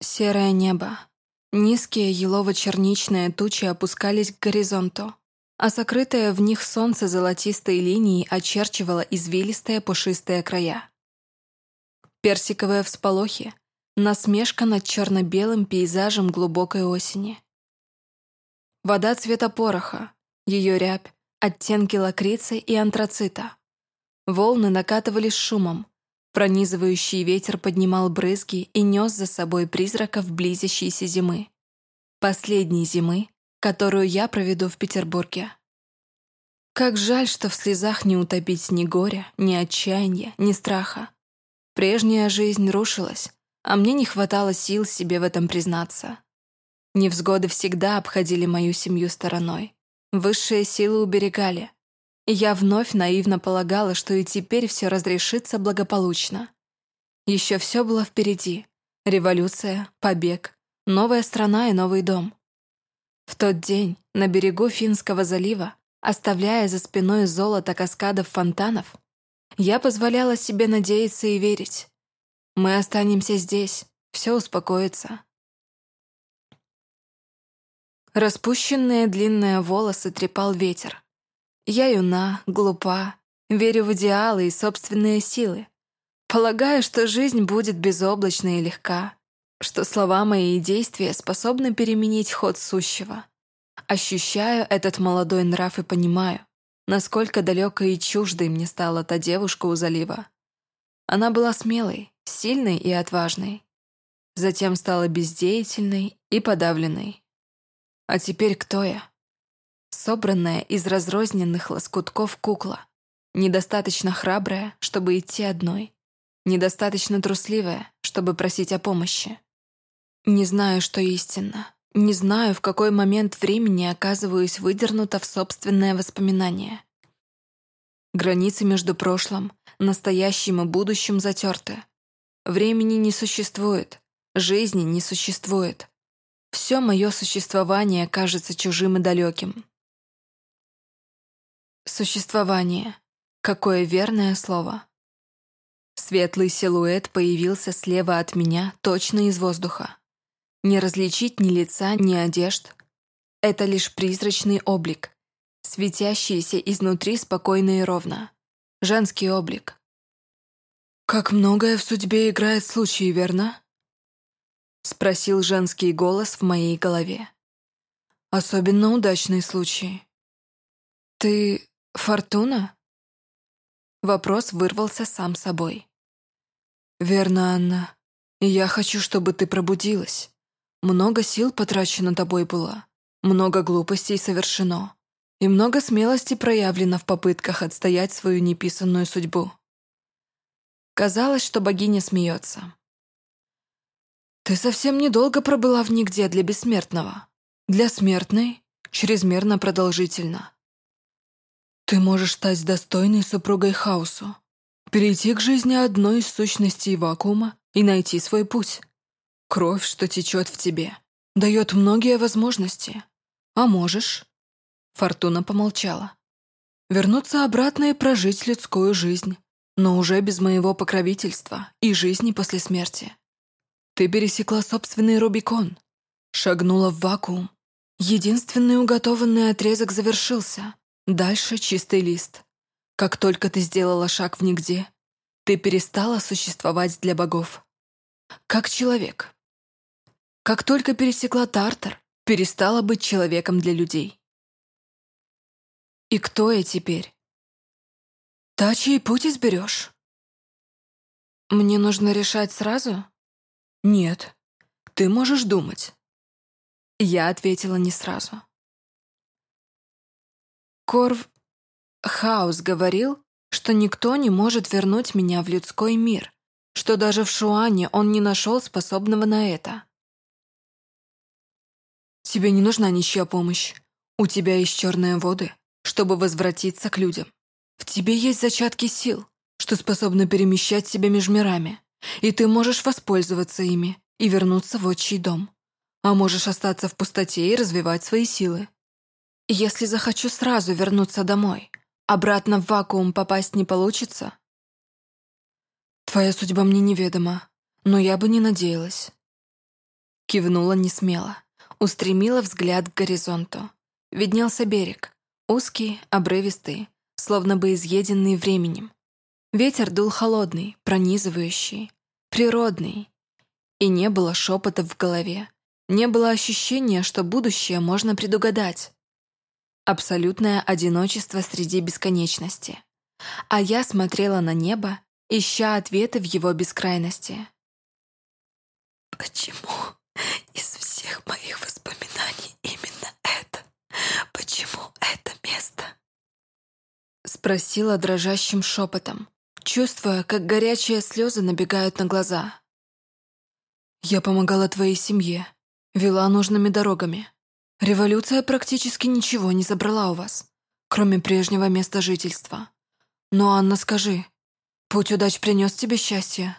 Серое небо. Низкие елово-черничные тучи опускались к горизонту, а сокрытое в них солнце золотистой линией очерчивало извилистые пушистые края. Персиковые всполохи, насмешка над черно-белым пейзажем глубокой осени. Вода цвета пороха, ее рябь, оттенки лакрицы и антрацита. Волны накатывали с шумом, Пронизывающий ветер поднимал брызги и нес за собой призраков близящейся зимы. Последней зимы, которую я проведу в Петербурге. Как жаль, что в слезах не утопить ни горя, ни отчаяния, ни страха. Прежняя жизнь рушилась, а мне не хватало сил себе в этом признаться. Невзгоды всегда обходили мою семью стороной. Высшие силы уберегали, я вновь наивно полагала, что и теперь все разрешится благополучно. Еще все было впереди. Революция, побег, новая страна и новый дом. В тот день на берегу Финского залива, оставляя за спиной золото каскадов фонтанов, я позволяла себе надеяться и верить. Мы останемся здесь, все успокоится. Распущенные длинные волосы трепал ветер. Я юна, глупа, верю в идеалы и собственные силы. Полагаю, что жизнь будет безоблачна и легка, что слова мои и действия способны переменить ход сущего. Ощущаю этот молодой нрав и понимаю, насколько далекой и чуждой мне стала та девушка у залива. Она была смелой, сильной и отважной. Затем стала бездеятельной и подавленной. А теперь кто я? Собранная из разрозненных лоскутков кукла. Недостаточно храбрая, чтобы идти одной. Недостаточно трусливая, чтобы просить о помощи. Не знаю, что истинно. Не знаю, в какой момент времени оказываюсь выдернута в собственное воспоминание. Границы между прошлым, настоящим и будущим затерты. Времени не существует, жизни не существует. Все мое существование кажется чужим и далеким. Существование. Какое верное слово. Светлый силуэт появился слева от меня, точно из воздуха. Не различить ни лица, ни одежд. Это лишь призрачный облик, светящийся изнутри спокойно и ровно. Женский облик. «Как многое в судьбе играет случаи, верно?» Спросил женский голос в моей голове. «Особенно удачные случаи. Ты «Фортуна?» Вопрос вырвался сам собой. «Верно, Анна. Я хочу, чтобы ты пробудилась. Много сил потрачено тобой было, много глупостей совершено, и много смелости проявлено в попытках отстоять свою неписанную судьбу». Казалось, что богиня смеется. «Ты совсем недолго пробыла в нигде для бессмертного. Для смертной — чрезмерно продолжительно. Ты можешь стать достойной супругой хаосу, перейти к жизни одной из сущностей вакуума и найти свой путь. Кровь, что течет в тебе, дает многие возможности. А можешь...» Фортуна помолчала. «Вернуться обратно и прожить людскую жизнь, но уже без моего покровительства и жизни после смерти. Ты пересекла собственный Рубикон, шагнула в вакуум. Единственный уготованный отрезок завершился, Дальше чистый лист. Как только ты сделала шаг в нигде, ты перестала существовать для богов. Как человек. Как только пересекла Тартар, перестала быть человеком для людей. И кто я теперь? Та, чей путь изберешь? Мне нужно решать сразу? Нет, ты можешь думать. Я ответила не сразу. Корв Хаус говорил, что никто не может вернуть меня в людской мир, что даже в Шуане он не нашел способного на это. Тебе не нужна ничья помощь. У тебя есть черные воды, чтобы возвратиться к людям. В тебе есть зачатки сил, что способны перемещать себя между мирами, и ты можешь воспользоваться ими и вернуться в отчий дом. А можешь остаться в пустоте и развивать свои силы. Если захочу сразу вернуться домой, обратно в вакуум попасть не получится? Твоя судьба мне неведома, но я бы не надеялась. Кивнула несмело, устремила взгляд к горизонту. Виднелся берег, узкий, обрывистый, словно бы изъеденный временем. Ветер дул холодный, пронизывающий, природный. И не было шепотов в голове, не было ощущения, что будущее можно предугадать. Абсолютное одиночество среди бесконечности. А я смотрела на небо, ища ответы в его бескрайности. «Почему из всех моих воспоминаний именно это? Почему это место?» Спросила дрожащим шепотом, чувствуя, как горячие слезы набегают на глаза. «Я помогала твоей семье, вела нужными дорогами. Революция практически ничего не забрала у вас, кроме прежнего места жительства. Но, Анна, скажи, путь удач принес тебе счастье?»